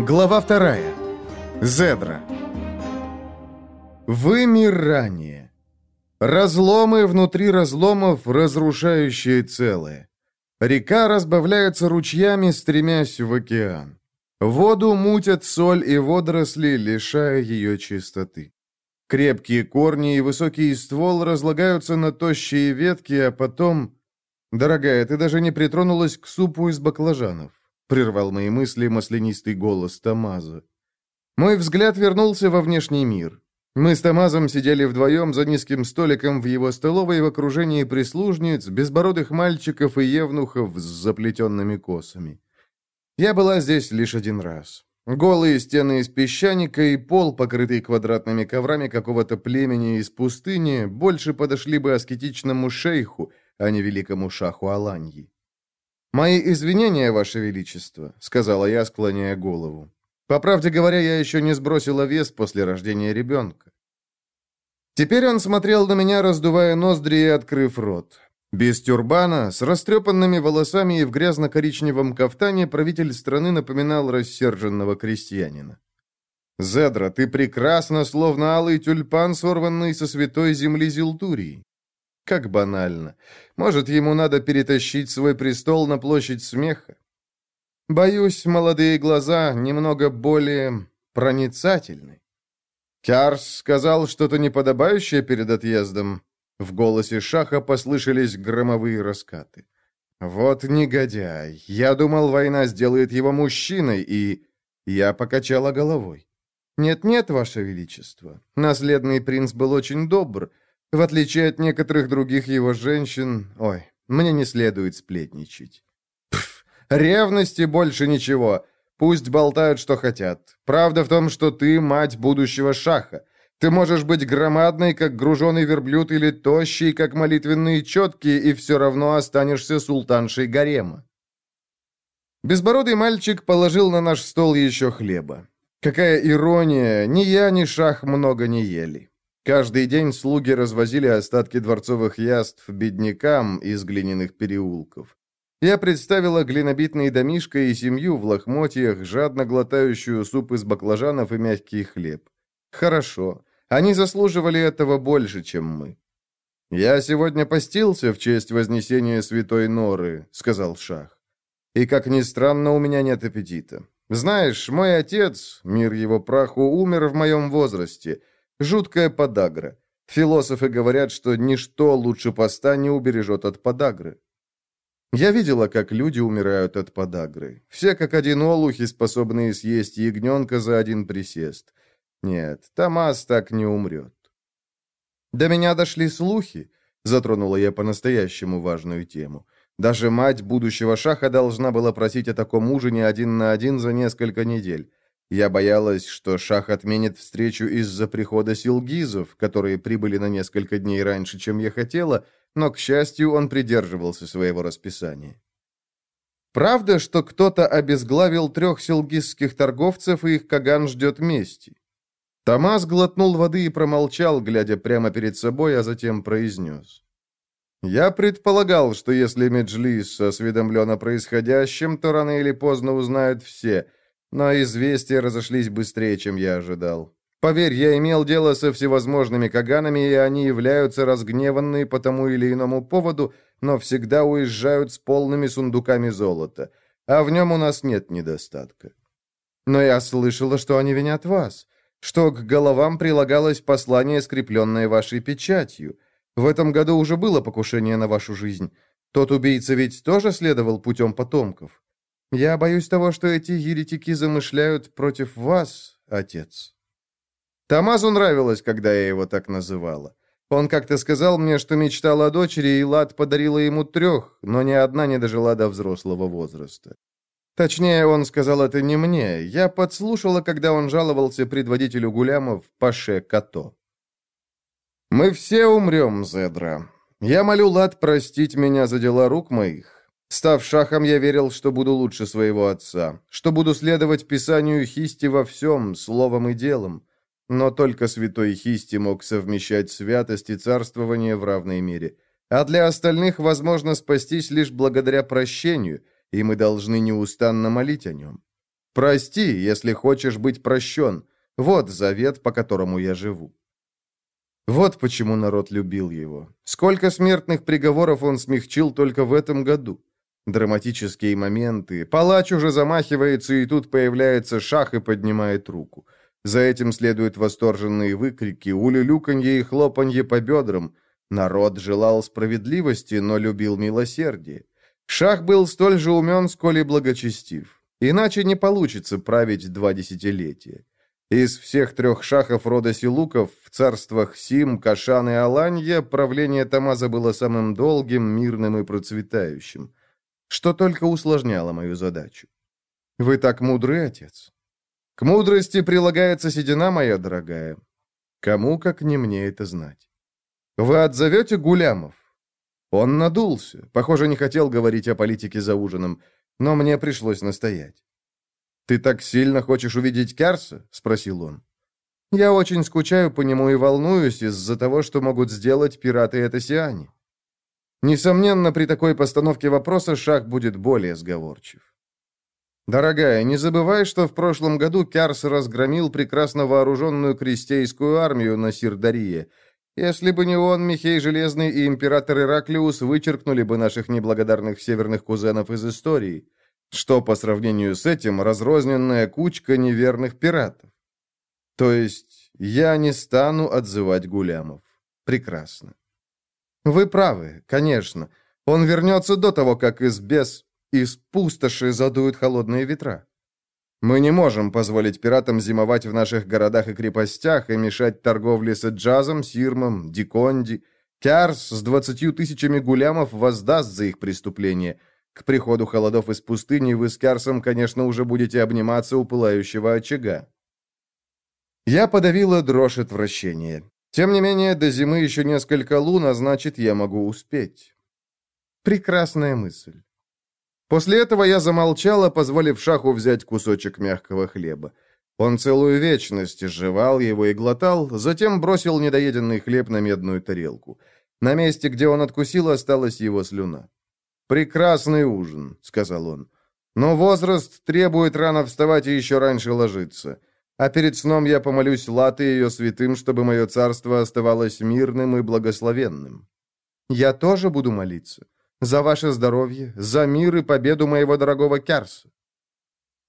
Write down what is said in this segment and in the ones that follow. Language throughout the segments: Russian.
Глава вторая. Зедра. Вымирание. Разломы внутри разломов, разрушающие целое. Река разбавляется ручьями, стремясь в океан. Воду мутят соль и водоросли, лишая ее чистоты. Крепкие корни и высокий ствол разлагаются на тощие ветки, а потом... Дорогая, ты даже не притронулась к супу из баклажанов прервал мои мысли маслянистый голос Тамаза. Мой взгляд вернулся во внешний мир. Мы с Тамазом сидели вдвоем за низким столиком в его столовой в окружении прислужниц, безбородых мальчиков и евнухов с заплетенными косами. Я была здесь лишь один раз. Голые стены из песчаника и пол, покрытый квадратными коврами какого-то племени из пустыни, больше подошли бы аскетичному шейху, а не великому шаху Аланьи. «Мои извинения, Ваше Величество», — сказала я, склоняя голову. «По правде говоря, я еще не сбросила вес после рождения ребенка». Теперь он смотрел на меня, раздувая ноздри и открыв рот. Без тюрбана, с растрепанными волосами и в грязно-коричневом кафтане правитель страны напоминал рассерженного крестьянина. «Зедра, ты прекрасна, словно алый тюльпан, сорванный со святой земли Зилтурии. Как банально. Может, ему надо перетащить свой престол на площадь смеха? Боюсь, молодые глаза немного более проницательны. Кярс сказал что-то неподобающее перед отъездом. В голосе Шаха послышались громовые раскаты. «Вот негодяй! Я думал, война сделает его мужчиной, и...» Я покачала головой. «Нет-нет, Ваше Величество. Наследный принц был очень добр. В отличие от некоторых других его женщин... Ой, мне не следует сплетничать. Пф, ревности больше ничего. Пусть болтают, что хотят. Правда в том, что ты мать будущего шаха. Ты можешь быть громадной, как груженый верблюд, или тощей, как молитвенные четки, и все равно останешься султаншей гарема. Безбородый мальчик положил на наш стол еще хлеба. Какая ирония, ни я, ни шах много не ели. Каждый день слуги развозили остатки дворцовых яств беднякам из глиняных переулков. Я представила глинобитные домишко и семью в лохмотьях, жадно глотающую суп из баклажанов и мягкий хлеб. Хорошо. Они заслуживали этого больше, чем мы. «Я сегодня постился в честь вознесения святой Норы», — сказал Шах. «И, как ни странно, у меня нет аппетита. Знаешь, мой отец, мир его праху, умер в моем возрасте, Жуткая подагра. Философы говорят, что ничто лучше поста не убережет от подагры. Я видела, как люди умирают от подагры. Все как один олухи, способные съесть ягненка за один присест. Нет, Томас так не умрет. До меня дошли слухи, затронула я по-настоящему важную тему. Даже мать будущего шаха должна была просить о таком ужине один на один за несколько недель. Я боялась, что Шах отменит встречу из-за прихода силгизов, которые прибыли на несколько дней раньше, чем я хотела, но, к счастью, он придерживался своего расписания. Правда, что кто-то обезглавил трех силгизских торговцев, и их Каган ждет мести? Томас глотнул воды и промолчал, глядя прямо перед собой, а затем произнес. «Я предполагал, что если Меджлис осведомлен о происходящем, то рано или поздно узнают все — но известия разошлись быстрее, чем я ожидал. Поверь, я имел дело со всевозможными каганами, и они являются разгневанные по тому или иному поводу, но всегда уезжают с полными сундуками золота. А в нем у нас нет недостатка. Но я слышала, что они винят вас, что к головам прилагалось послание, скрепленное вашей печатью. В этом году уже было покушение на вашу жизнь. Тот убийца ведь тоже следовал путем потомков. Я боюсь того, что эти еретики замышляют против вас, отец». Тамазу нравилось, когда я его так называла. Он как-то сказал мне, что мечтал о дочери, и Лад подарила ему трех, но ни одна не дожила до взрослого возраста. Точнее, он сказал это не мне. Я подслушала, когда он жаловался предводителю гулямов Паше Като. «Мы все умрем, Зедра. Я молю Лад простить меня за дела рук моих. Став шахом, я верил, что буду лучше своего отца, что буду следовать писанию Хисти во всем, словом и делом. Но только святой Хисти мог совмещать святость и царствование в равной мере. А для остальных возможно спастись лишь благодаря прощению, и мы должны неустанно молить о нем. Прости, если хочешь быть прощен. Вот завет, по которому я живу. Вот почему народ любил его. Сколько смертных приговоров он смягчил только в этом году. Драматические моменты. Палач уже замахивается, и тут появляется шах и поднимает руку. За этим следуют восторженные выкрики, улюлюканье и хлопанье по бедрам. Народ желал справедливости, но любил милосердие. Шах был столь же умен, сколь и благочестив. Иначе не получится править два десятилетия. Из всех трех шахов рода Силуков в царствах Сим, Кашан и Аланья правление Тамаза было самым долгим, мирным и процветающим, что только усложняло мою задачу. Вы так мудрый, отец. К мудрости прилагается седина, моя дорогая. Кому, как не мне, это знать. Вы отзовете Гулямов? Он надулся. Похоже, не хотел говорить о политике за ужином, но мне пришлось настоять. «Ты так сильно хочешь увидеть Керса?» — спросил он. «Я очень скучаю по нему и волнуюсь из-за того, что могут сделать пираты это Сиане». Несомненно, при такой постановке вопроса Шах будет более сговорчив. «Дорогая, не забывай, что в прошлом году Кярс разгромил прекрасно вооруженную крестейскую армию на Сирдарие. Если бы не он, Михей Железный и император Ираклиус вычеркнули бы наших неблагодарных северных кузенов из истории что по сравнению с этим разрозненная кучка неверных пиратов. То есть я не стану отзывать Гулямов. Прекрасно. Вы правы, конечно. Он вернется до того, как из бес, из пустоши задуют холодные ветра. Мы не можем позволить пиратам зимовать в наших городах и крепостях и мешать торговле с Джазом, Сирмом, Диконди. Кярс с двадцатью тысячами гулямов воздаст за их преступление – к приходу холодов из пустыни вы с Карсом, конечно, уже будете обниматься у пылающего очага. Я подавила дрожь отвращения. Тем не менее, до зимы еще несколько лун, а значит, я могу успеть. Прекрасная мысль. После этого я замолчала, позволив Шаху взять кусочек мягкого хлеба. Он целую вечность жевал его и глотал, затем бросил недоеденный хлеб на медную тарелку. На месте, где он откусил, осталась его слюна. «Прекрасный ужин», — сказал он. «Но возраст требует рано вставать и еще раньше ложиться. А перед сном я помолюсь Латы ее святым, чтобы мое царство оставалось мирным и благословенным. Я тоже буду молиться. За ваше здоровье, за мир и победу моего дорогого Кярса».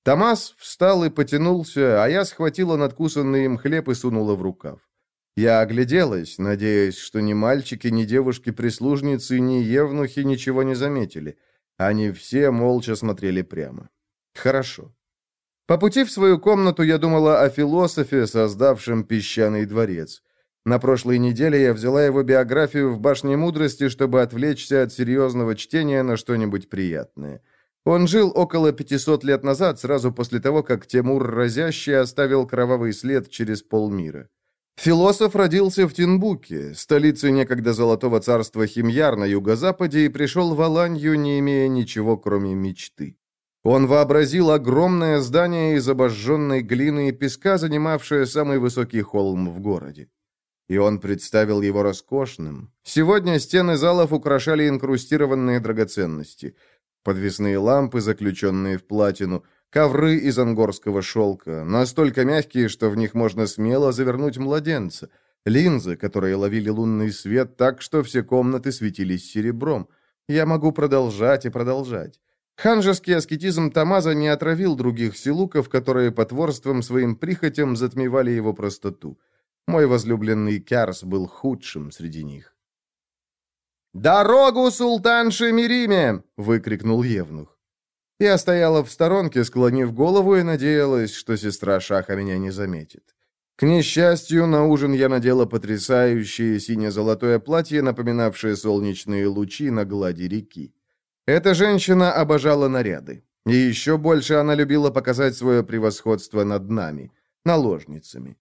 Томас встал и потянулся, а я схватила надкусанный им хлеб и сунула в рукав. Я огляделась, надеясь, что ни мальчики, ни девушки-прислужницы, ни евнухи ничего не заметили. Они все молча смотрели прямо. Хорошо. По пути в свою комнату я думала о философе, создавшем песчаный дворец. На прошлой неделе я взяла его биографию в башне мудрости, чтобы отвлечься от серьезного чтения на что-нибудь приятное. Он жил около 500 лет назад, сразу после того, как Тимур Разящий оставил кровавый след через полмира. Философ родился в Тинбуке, столице некогда Золотого царства Химьяр на юго-западе, и пришел в Аланью, не имея ничего, кроме мечты. Он вообразил огромное здание из обожженной глины и песка, занимавшее самый высокий холм в городе. И он представил его роскошным. Сегодня стены залов украшали инкрустированные драгоценности. Подвесные лампы, заключенные в платину – Ковры из ангорского шелка, настолько мягкие, что в них можно смело завернуть младенца. Линзы, которые ловили лунный свет так, что все комнаты светились серебром. Я могу продолжать и продолжать. Ханжеский аскетизм Тамаза не отравил других силуков, которые потворством своим прихотям затмевали его простоту. Мой возлюбленный Кярс был худшим среди них. «Дорогу, султанше Мириме!» — выкрикнул Евнух. Я стояла в сторонке, склонив голову, и надеялась, что сестра Шаха меня не заметит. К несчастью, на ужин я надела потрясающее сине-золотое платье, напоминавшее солнечные лучи на глади реки. Эта женщина обожала наряды. И еще больше она любила показать свое превосходство над нами, наложницами.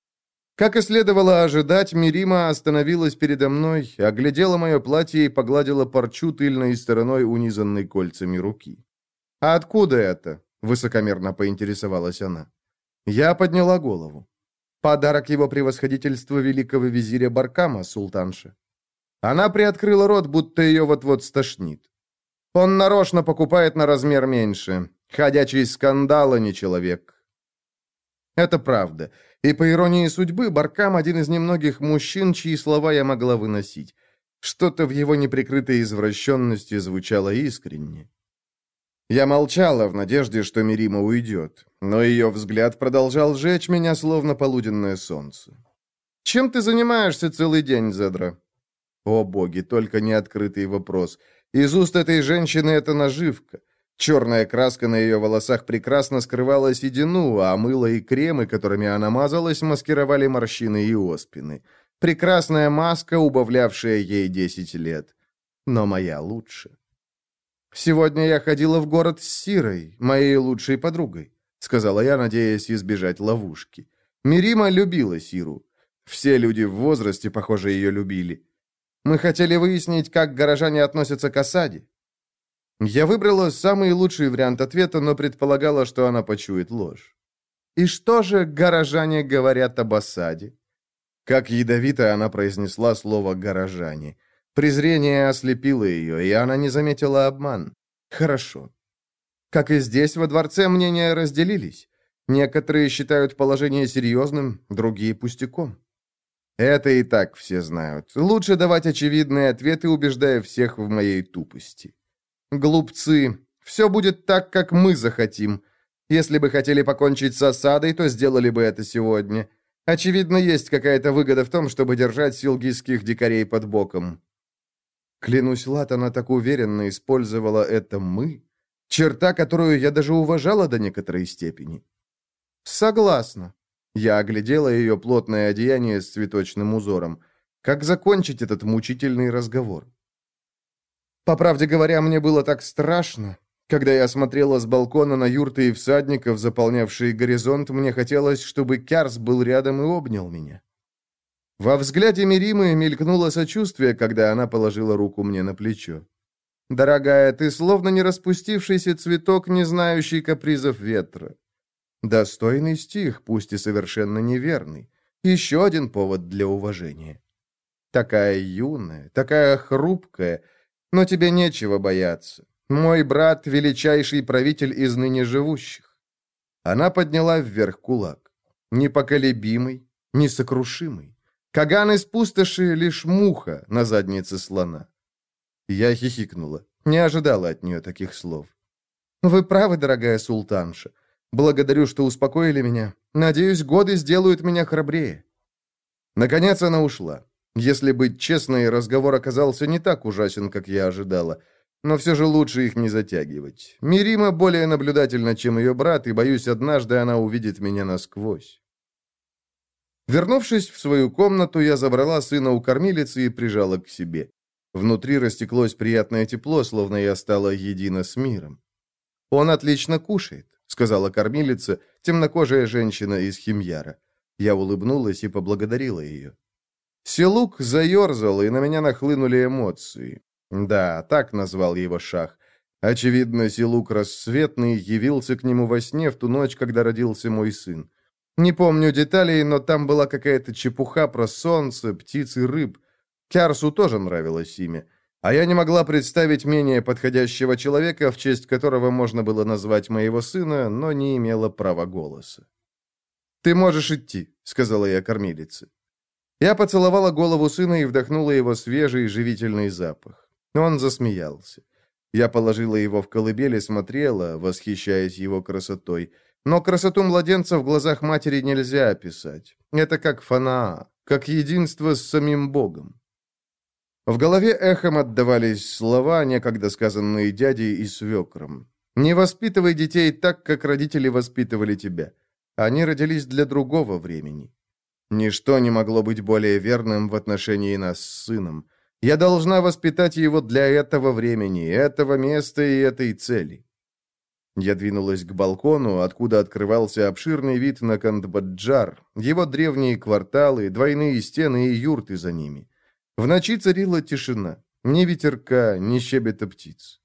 Как и следовало ожидать, Мирима остановилась передо мной, оглядела мое платье и погладила парчу тыльной стороной, унизанной кольцами руки. «А откуда это?» — высокомерно поинтересовалась она. Я подняла голову. «Подарок его превосходительства великого визиря Баркама, султанша». Она приоткрыла рот, будто ее вот-вот стошнит. «Он нарочно покупает на размер меньше. Ходячий скандал, а не человек. Это правда. И по иронии судьбы, Баркам один из немногих мужчин, чьи слова я могла выносить. Что-то в его неприкрытой извращенности звучало искренне. Я молчала в надежде, что Мирима уйдет, но ее взгляд продолжал жечь меня, словно полуденное солнце. «Чем ты занимаешься целый день, Зедра?» О боги, только не открытый вопрос. Из уст этой женщины это наживка. Черная краска на ее волосах прекрасно скрывала седину, а мыло и кремы, которыми она мазалась, маскировали морщины и оспины. Прекрасная маска, убавлявшая ей десять лет. Но моя лучше. «Сегодня я ходила в город с Сирой, моей лучшей подругой», сказала я, надеясь избежать ловушки. Мирима любила Сиру. Все люди в возрасте, похоже, ее любили. Мы хотели выяснить, как горожане относятся к осаде. Я выбрала самый лучший вариант ответа, но предполагала, что она почует ложь. И что же горожане говорят об осаде? Как ядовито она произнесла слово «горожане». Презрение ослепило ее, и она не заметила обман. Хорошо. Как и здесь, во дворце, мнения разделились. Некоторые считают положение серьезным, другие пустяком. Это и так все знают. Лучше давать очевидные ответы, убеждая всех в моей тупости. Глупцы. Все будет так, как мы захотим. Если бы хотели покончить с осадой, то сделали бы это сегодня. Очевидно, есть какая-то выгода в том, чтобы держать силгийских дикарей под боком. Клянусь, Лат, она так уверенно использовала это «мы», черта, которую я даже уважала до некоторой степени. Согласна. Я оглядела ее плотное одеяние с цветочным узором. Как закончить этот мучительный разговор? По правде говоря, мне было так страшно. Когда я смотрела с балкона на юрты и всадников, заполнявшие горизонт, мне хотелось, чтобы Кярс был рядом и обнял меня. Во взгляде Миримы мелькнуло сочувствие, когда она положила руку мне на плечо. «Дорогая, ты словно не распустившийся цветок, не знающий капризов ветра». Достойный стих, пусть и совершенно неверный. Еще один повод для уважения. Такая юная, такая хрупкая, но тебе нечего бояться. Мой брат — величайший правитель из ныне живущих». Она подняла вверх кулак. Непоколебимый, несокрушимый. Каган из пустоши — лишь муха на заднице слона. Я хихикнула. Не ожидала от нее таких слов. «Вы правы, дорогая султанша. Благодарю, что успокоили меня. Надеюсь, годы сделают меня храбрее». Наконец она ушла. Если быть честной, разговор оказался не так ужасен, как я ожидала. Но все же лучше их не затягивать. Мирима более наблюдательна, чем ее брат, и, боюсь, однажды она увидит меня насквозь. Вернувшись в свою комнату, я забрала сына у кормилицы и прижала к себе. Внутри растеклось приятное тепло, словно я стала едина с миром. «Он отлично кушает», — сказала кормилица, темнокожая женщина из Химьяра. Я улыбнулась и поблагодарила ее. Селук заерзал, и на меня нахлынули эмоции. Да, так назвал его Шах. Очевидно, Селук Рассветный явился к нему во сне в ту ночь, когда родился мой сын. Не помню деталей, но там была какая-то чепуха про солнце, птиц и рыб. Кярсу тоже нравилось имя. А я не могла представить менее подходящего человека, в честь которого можно было назвать моего сына, но не имела права голоса. «Ты можешь идти», — сказала я кормилице. Я поцеловала голову сына и вдохнула его свежий живительный запах. Он засмеялся. Я положила его в колыбель и смотрела, восхищаясь его красотой. Но красоту младенца в глазах матери нельзя описать. Это как фанаа, как единство с самим Богом. В голове эхом отдавались слова, некогда сказанные дядей и свекром. «Не воспитывай детей так, как родители воспитывали тебя. Они родились для другого времени». Ничто не могло быть более верным в отношении нас с сыном. Я должна воспитать его для этого времени, этого места и этой цели. Я двинулась к балкону, откуда открывался обширный вид на Кандбаджар, его древние кварталы, двойные стены и юрты за ними. В ночи царила тишина, ни ветерка, ни щебета птиц.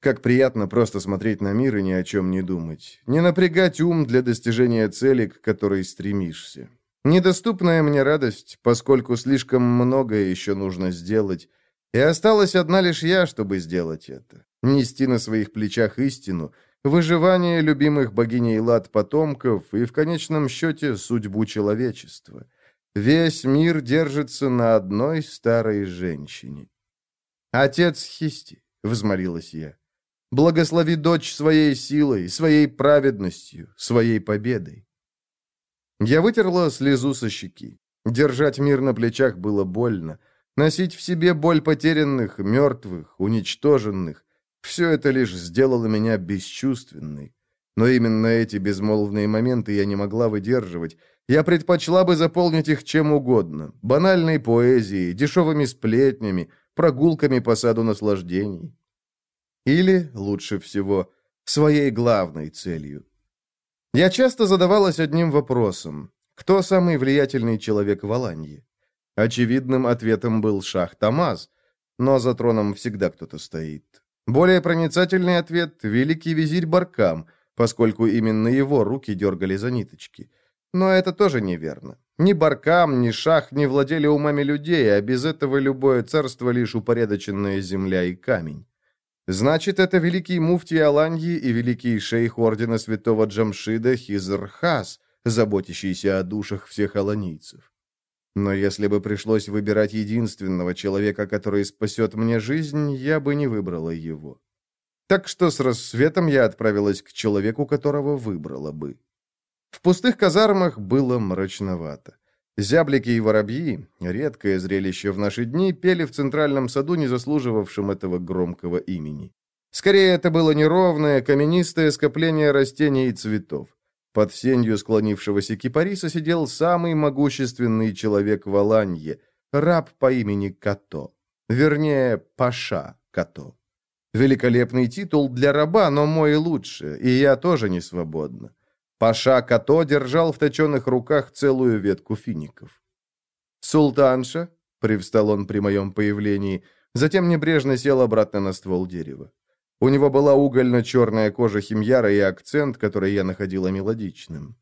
Как приятно просто смотреть на мир и ни о чем не думать, не напрягать ум для достижения цели, к которой стремишься. Недоступная мне радость, поскольку слишком многое еще нужно сделать, и осталась одна лишь я, чтобы сделать это. Нести на своих плечах истину, выживание любимых богиней Лад потомков и, в конечном счете, судьбу человечества. Весь мир держится на одной старой женщине. «Отец Хисти», — взмолилась я, — «благослови дочь своей силой, своей праведностью, своей победой». Я вытерла слезу со щеки. Держать мир на плечах было больно. Носить в себе боль потерянных, мертвых, уничтоженных — все это лишь сделало меня бесчувственной. Но именно эти безмолвные моменты я не могла выдерживать. Я предпочла бы заполнить их чем угодно. Банальной поэзией, дешевыми сплетнями, прогулками по саду наслаждений. Или, лучше всего, своей главной целью. Я часто задавалась одним вопросом. Кто самый влиятельный человек в Аланье? Очевидным ответом был Шах Тамаз, но за троном всегда кто-то стоит. Более проницательный ответ – великий визирь Баркам, поскольку именно его руки дергали за ниточки. Но это тоже неверно. Ни Баркам, ни Шах не владели умами людей, а без этого любое царство лишь упорядоченная земля и камень. Значит, это великий муфтий Аланьи и великий шейх ордена святого Джамшида Хизрхас, заботящийся о душах всех аланийцев. Но если бы пришлось выбирать единственного человека, который спасет мне жизнь, я бы не выбрала его. Так что с рассветом я отправилась к человеку, которого выбрала бы. В пустых казармах было мрачновато. Зяблики и воробьи, редкое зрелище в наши дни, пели в центральном саду, не заслуживавшем этого громкого имени. Скорее, это было неровное, каменистое скопление растений и цветов. Под сенью склонившегося кипариса сидел самый могущественный человек в Аланье, раб по имени Като. Вернее, Паша Като. Великолепный титул для раба, но мой лучше, и я тоже не свободна. Паша Като держал в точенных руках целую ветку фиников. «Султанша», — привстал он при моем появлении, затем небрежно сел обратно на ствол дерева. У него была угольно-черная кожа химьяра и акцент, который я находила мелодичным.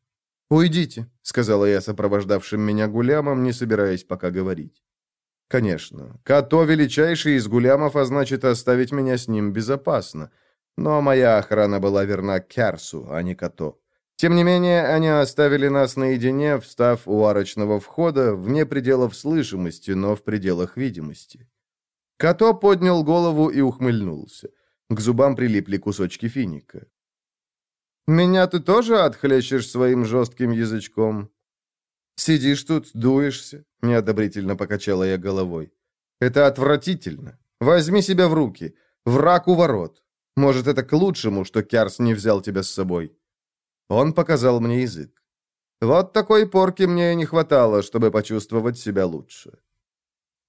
«Уйдите», — сказала я сопровождавшим меня гулямам, не собираясь пока говорить. «Конечно. Като величайший из гулямов, а значит, оставить меня с ним безопасно. Но моя охрана была верна Кярсу, а не Като. Тем не менее, они оставили нас наедине, встав у арочного входа, вне пределов слышимости, но в пределах видимости. Като поднял голову и ухмыльнулся. К зубам прилипли кусочки финика. «Меня ты тоже отхлещешь своим жестким язычком?» «Сидишь тут, дуешься?» — неодобрительно покачала я головой. «Это отвратительно. Возьми себя в руки. Враг у ворот. Может, это к лучшему, что Кярс не взял тебя с собой?» Он показал мне язык. Вот такой порки мне не хватало, чтобы почувствовать себя лучше.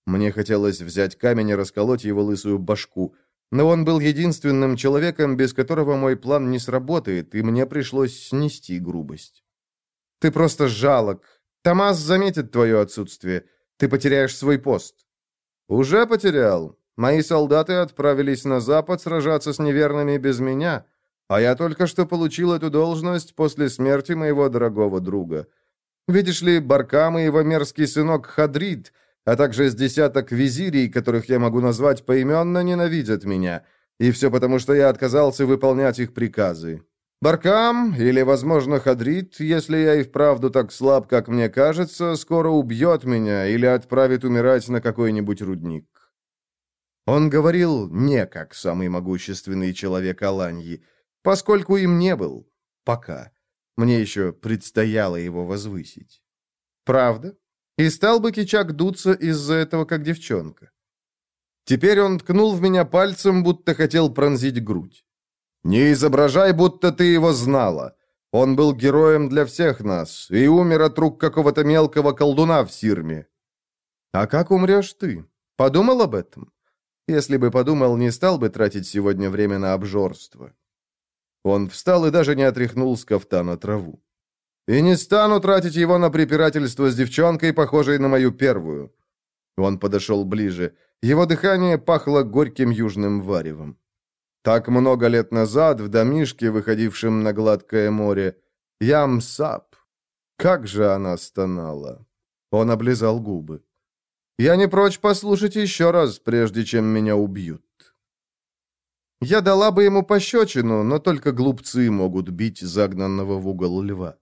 Мне хотелось взять камень и расколоть его лысую башку, но он был единственным человеком, без которого мой план не сработает, и мне пришлось снести грубость. «Ты просто жалок. Томас заметит твое отсутствие. Ты потеряешь свой пост». «Уже потерял. Мои солдаты отправились на запад сражаться с неверными без меня, а я только что получил эту должность после смерти моего дорогого друга. Видишь ли, Баркам и его мерзкий сынок Хадрид а также с десяток визирей, которых я могу назвать поименно, ненавидят меня. И все потому, что я отказался выполнять их приказы. Баркам, или, возможно, Хадрит, если я и вправду так слаб, как мне кажется, скоро убьет меня или отправит умирать на какой-нибудь рудник. Он говорил не как самый могущественный человек Аланьи, поскольку им не был. Пока. Мне еще предстояло его возвысить. Правда? И стал бы Кичак дуться из-за этого, как девчонка. Теперь он ткнул в меня пальцем, будто хотел пронзить грудь. «Не изображай, будто ты его знала. Он был героем для всех нас и умер от рук какого-то мелкого колдуна в Сирме». «А как умрешь ты? Подумал об этом? Если бы подумал, не стал бы тратить сегодня время на обжорство». Он встал и даже не отряхнул с кафтана траву. И не стану тратить его на препирательство с девчонкой, похожей на мою первую». Он подошел ближе. Его дыхание пахло горьким южным варевом. Так много лет назад в домишке, выходившем на гладкое море, Ямсап. Как же она стонала. Он облизал губы. Я не прочь послушать еще раз, прежде чем меня убьют. Я дала бы ему пощечину, но только глупцы могут бить загнанного в угол льва.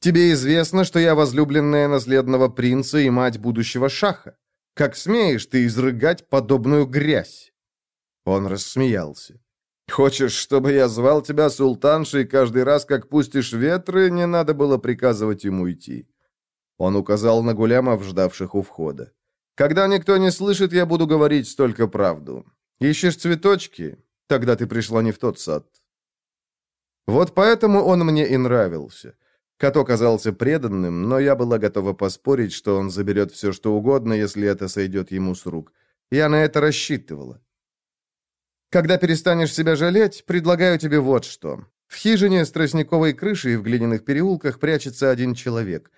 Тебе известно, что я возлюбленная наследного принца и мать будущего шаха. Как смеешь ты изрыгать подобную грязь?» Он рассмеялся. «Хочешь, чтобы я звал тебя султаншей каждый раз, как пустишь ветры, не надо было приказывать ему идти». Он указал на гулямов, ждавших у входа. «Когда никто не слышит, я буду говорить только правду. Ищешь цветочки? Тогда ты пришла не в тот сад». Вот поэтому он мне и нравился. Като казался преданным, но я была готова поспорить, что он заберет все, что угодно, если это сойдет ему с рук. Я на это рассчитывала. Когда перестанешь себя жалеть, предлагаю тебе вот что. В хижине с тростниковой крышей в глиняных переулках прячется один человек.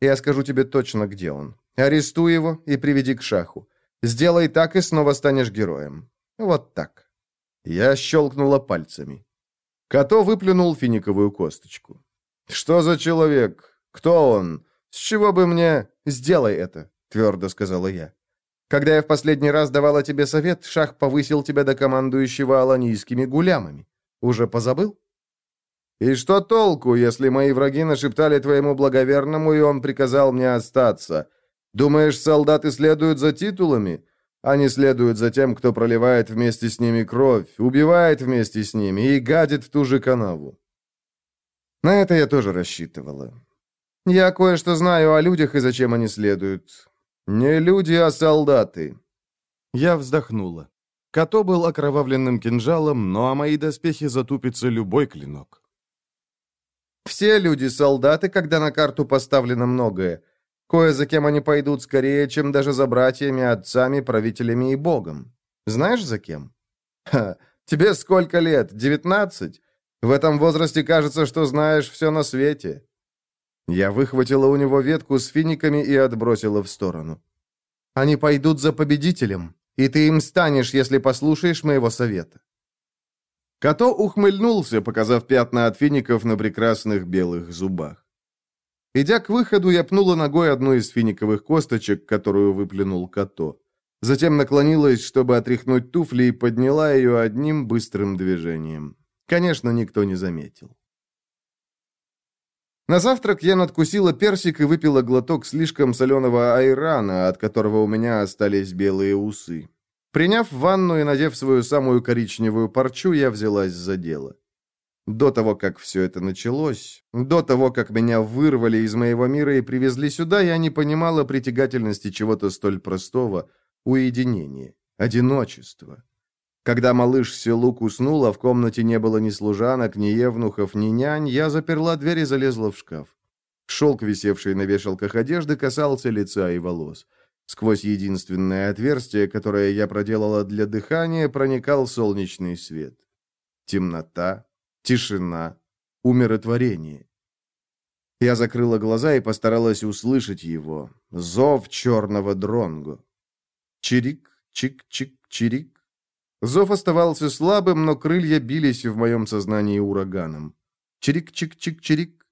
Я скажу тебе точно, где он. Арестуй его и приведи к шаху. Сделай так, и снова станешь героем. Вот так. Я щелкнула пальцами. Като выплюнул финиковую косточку. «Что за человек? Кто он? С чего бы мне...» «Сделай это», — твердо сказала я. «Когда я в последний раз давала тебе совет, Шах повысил тебя до командующего аланийскими гулямами. Уже позабыл?» «И что толку, если мои враги нашептали твоему благоверному, и он приказал мне остаться? Думаешь, солдаты следуют за титулами? Они следуют за тем, кто проливает вместе с ними кровь, убивает вместе с ними и гадит в ту же канаву. На это я тоже рассчитывала. Я кое-что знаю о людях и зачем они следуют. Не люди, а солдаты. Я вздохнула. Като был окровавленным кинжалом, но о мои доспехи затупится любой клинок. Все люди солдаты, когда на карту поставлено многое. Кое за кем они пойдут скорее, чем даже за братьями, отцами, правителями и богом. Знаешь, за кем? Ха, тебе сколько лет? Девятнадцать? В этом возрасте кажется, что знаешь все на свете». Я выхватила у него ветку с финиками и отбросила в сторону. «Они пойдут за победителем, и ты им станешь, если послушаешь моего совета». Като ухмыльнулся, показав пятна от фиников на прекрасных белых зубах. Идя к выходу, я пнула ногой одну из финиковых косточек, которую выплюнул Като. Затем наклонилась, чтобы отряхнуть туфли, и подняла ее одним быстрым движением. Конечно, никто не заметил. На завтрак я надкусила персик и выпила глоток слишком соленого айрана, от которого у меня остались белые усы. Приняв ванну и надев свою самую коричневую парчу, я взялась за дело. До того, как все это началось, до того, как меня вырвали из моего мира и привезли сюда, я не понимала притягательности чего-то столь простого — уединения, одиночества. Когда малыш Селук уснул, а в комнате не было ни служанок, ни евнухов, ни нянь, я заперла дверь и залезла в шкаф. Шелк, висевший на вешалках одежды, касался лица и волос. Сквозь единственное отверстие, которое я проделала для дыхания, проникал солнечный свет. Темнота, тишина, умиротворение. Я закрыла глаза и постаралась услышать его. Зов черного дронгу. Чирик, чик-чик, чирик. Зов оставался слабым, но крылья бились в моем сознании ураганом. Чирик-чик-чик-чирик.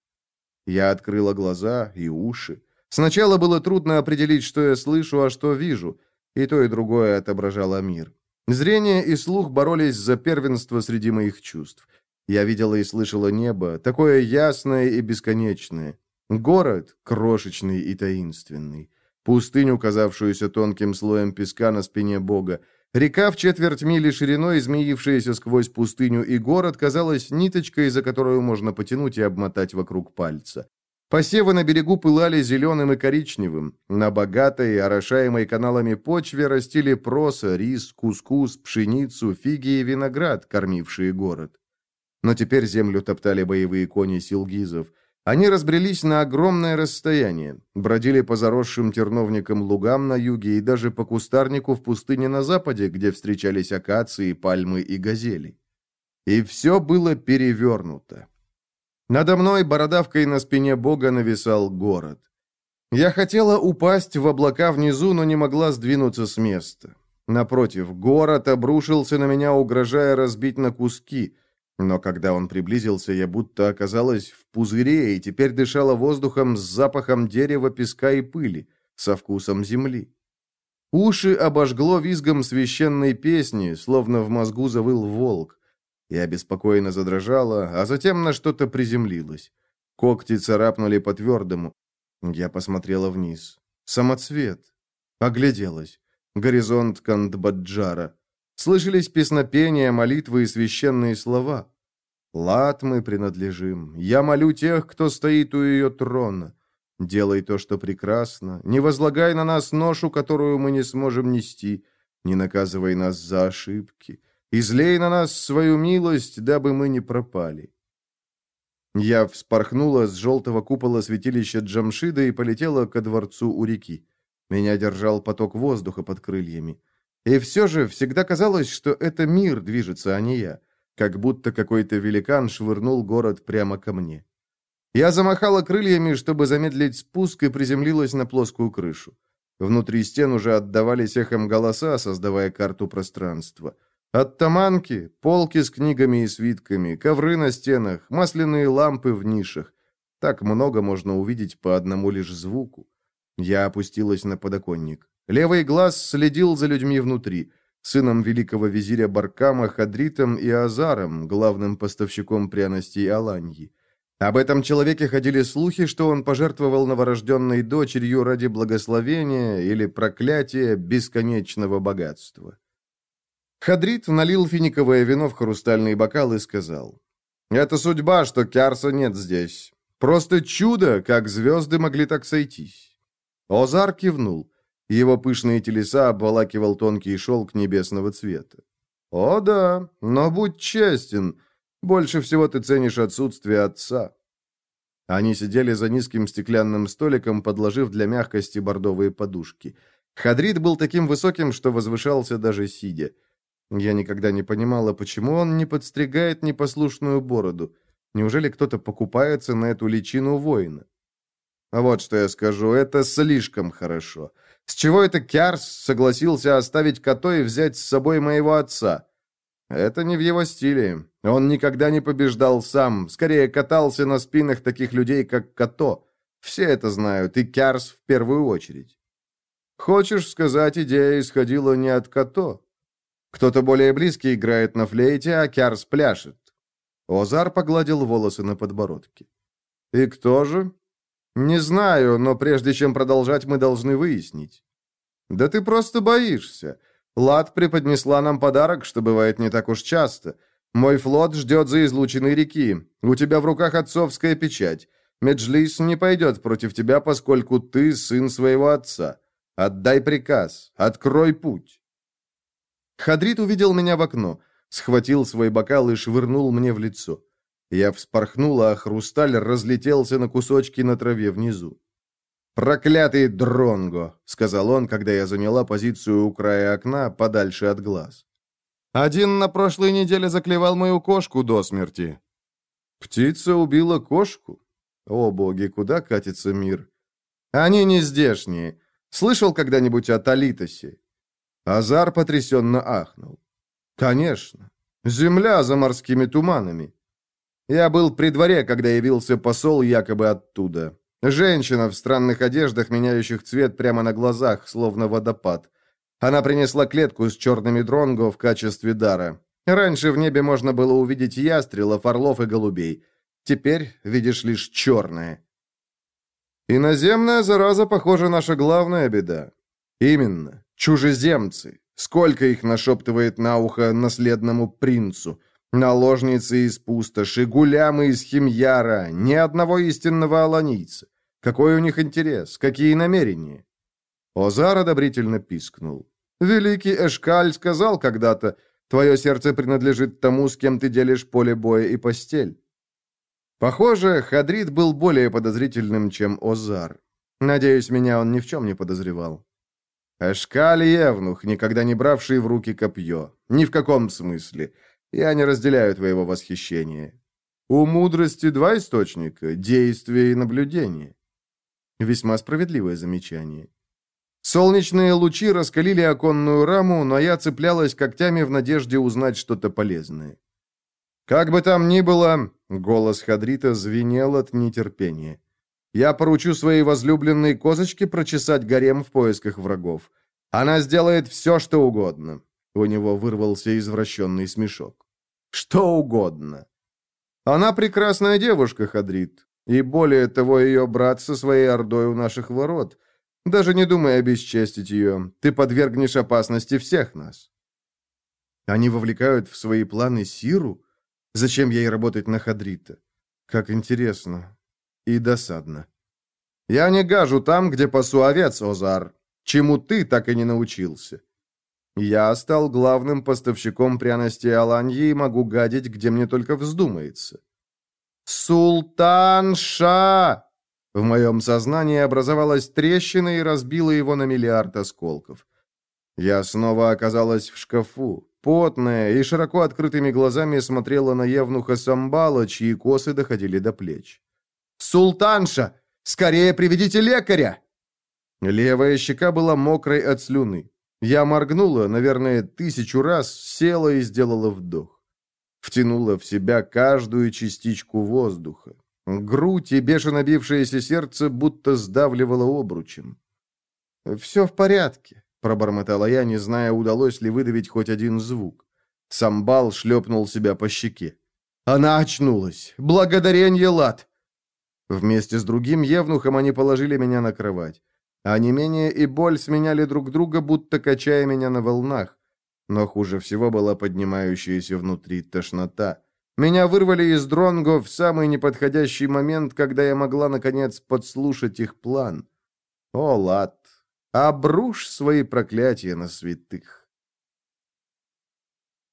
Я открыла глаза и уши. Сначала было трудно определить, что я слышу, а что вижу. И то, и другое отображало мир. Зрение и слух боролись за первенство среди моих чувств. Я видела и слышала небо, такое ясное и бесконечное. Город, крошечный и таинственный. Пустыню, казавшуюся тонким слоем песка на спине Бога. Река в четверть мили шириной, змеившаяся сквозь пустыню и город, казалась ниточкой, за которую можно потянуть и обмотать вокруг пальца. Посевы на берегу пылали зеленым и коричневым. На богатой, орошаемой каналами почве растили проса, рис, кускус, пшеницу, фиги и виноград, кормившие город. Но теперь землю топтали боевые кони силгизов – они разбрелись на огромное расстояние, бродили по заросшим терновникам лугам на юге и даже по кустарнику в пустыне на западе, где встречались акации, пальмы и газели. И все было перевернуто. Надо мной бородавкой на спине Бога нависал город. Я хотела упасть в облака внизу, но не могла сдвинуться с места. Напротив, город обрушился на меня, угрожая разбить на куски – но когда он приблизился, я будто оказалась в пузыре и теперь дышала воздухом с запахом дерева, песка и пыли, со вкусом земли. Уши обожгло визгом священной песни, словно в мозгу завыл волк. Я беспокойно задрожала, а затем на что-то приземлилась. Когти царапнули по твердому. Я посмотрела вниз. Самоцвет. Огляделась. Горизонт Кандбаджара. Слышались песнопения, молитвы и священные слова. Лад мы принадлежим. Я молю тех, кто стоит у ее трона. Делай то, что прекрасно. Не возлагай на нас ношу, которую мы не сможем нести. Не наказывай нас за ошибки. Излей на нас свою милость, дабы мы не пропали. Я вспорхнула с желтого купола святилища Джамшида и полетела ко дворцу у реки. Меня держал поток воздуха под крыльями. И все же всегда казалось, что это мир движется, а не я. Как будто какой-то великан швырнул город прямо ко мне. Я замахала крыльями, чтобы замедлить спуск, и приземлилась на плоскую крышу. Внутри стен уже отдавались эхом голоса, создавая карту пространства. Оттаманки, полки с книгами и свитками, ковры на стенах, масляные лампы в нишах. Так много можно увидеть по одному лишь звуку. Я опустилась на подоконник. Левый глаз следил за людьми внутри, сыном великого визиря Баркама Хадритом и Азаром, главным поставщиком пряностей Аланьи. Об этом человеке ходили слухи, что он пожертвовал новорожденной дочерью ради благословения или проклятия бесконечного богатства. Хадрит налил финиковое вино в хрустальный бокал и сказал, «Это судьба, что Кярса нет здесь. Просто чудо, как звезды могли так сойтись». Озар кивнул. Его пышные телеса обволакивал тонкий шелк небесного цвета. «О да, но будь честен, больше всего ты ценишь отсутствие отца». Они сидели за низким стеклянным столиком, подложив для мягкости бордовые подушки. Хадрид был таким высоким, что возвышался даже сидя. Я никогда не понимала, почему он не подстригает непослушную бороду. Неужели кто-то покупается на эту личину воина? Вот что я скажу, это слишком хорошо. С чего это Кярс согласился оставить Като и взять с собой моего отца? Это не в его стиле. Он никогда не побеждал сам, скорее катался на спинах таких людей, как Като. Все это знают, и Кярс в первую очередь. Хочешь сказать, идея исходила не от Като? Кто-то более близкий играет на флейте, а Кярс пляшет. Озар погладил волосы на подбородке. «И кто же?» «Не знаю, но прежде чем продолжать, мы должны выяснить». «Да ты просто боишься. Лад преподнесла нам подарок, что бывает не так уж часто. Мой флот ждет за излученной реки. У тебя в руках отцовская печать. Меджлис не пойдет против тебя, поскольку ты сын своего отца. Отдай приказ. Открой путь». Хадрит увидел меня в окно, схватил свой бокал и швырнул мне в лицо. Я вспорхнула, а хрусталь разлетелся на кусочки на траве внизу. «Проклятый Дронго!» — сказал он, когда я заняла позицию у края окна, подальше от глаз. «Один на прошлой неделе заклевал мою кошку до смерти». «Птица убила кошку? О, боги, куда катится мир?» «Они не здешние. Слышал когда-нибудь о Талитосе?» Азар потрясенно ахнул. «Конечно. Земля за морскими туманами. Я был при дворе, когда явился посол якобы оттуда. Женщина в странных одеждах, меняющих цвет прямо на глазах, словно водопад. Она принесла клетку с черными дронго в качестве дара. Раньше в небе можно было увидеть ястрелов, орлов и голубей. Теперь видишь лишь черное. Иноземная зараза, похоже, наша главная беда. Именно. Чужеземцы. Сколько их нашептывает на ухо наследному принцу. Наложницы из пустоши, гулямы из химьяра, ни одного истинного аланийца. Какой у них интерес, какие намерения? Озар одобрительно пискнул. Великий Эшкаль сказал когда-то, твое сердце принадлежит тому, с кем ты делишь поле боя и постель. Похоже, Хадрид был более подозрительным, чем Озар. Надеюсь, меня он ни в чем не подозревал. Эшкаль Евнух, никогда не бравший в руки копье. Ни в каком смысле. Я не разделяю твоего восхищения. У мудрости два источника – действие и наблюдение. Весьма справедливое замечание. Солнечные лучи раскалили оконную раму, но я цеплялась когтями в надежде узнать что-то полезное. Как бы там ни было, голос Хадрита звенел от нетерпения. Я поручу своей возлюбленной козочке прочесать гарем в поисках врагов. Она сделает все, что угодно. У него вырвался извращенный смешок. Что угодно. Она прекрасная девушка, Хадрид. И более того, ее брат со своей ордой у наших ворот. Даже не думай обесчестить ее. Ты подвергнешь опасности всех нас. Они вовлекают в свои планы Сиру? Зачем ей работать на Хадрита? Как интересно. И досадно. Я не гажу там, где пасу овец, Озар. Чему ты так и не научился? Я стал главным поставщиком пряности Аланьи и могу гадить, где мне только вздумается. «Султанша!» В моем сознании образовалась трещина и разбила его на миллиард осколков. Я снова оказалась в шкафу, потная и широко открытыми глазами смотрела на Евнуха Самбала, чьи косы доходили до плеч. «Султанша! Скорее приведите лекаря!» Левая щека была мокрой от слюны. Я моргнула, наверное, тысячу раз, села и сделала вдох. Втянула в себя каждую частичку воздуха. Грудь и бешено бившееся сердце будто сдавливало обручем. «Все в порядке», — пробормотала я, не зная, удалось ли выдавить хоть один звук. Самбал шлепнул себя по щеке. «Она очнулась! Благодаренье, лад!» Вместе с другим евнухом они положили меня на кровать. А не менее и боль сменяли друг друга, будто качая меня на волнах. Но хуже всего была поднимающаяся внутри тошнота. Меня вырвали из дронго в самый неподходящий момент, когда я могла, наконец, подслушать их план. О, лад, обрушь свои проклятия на святых.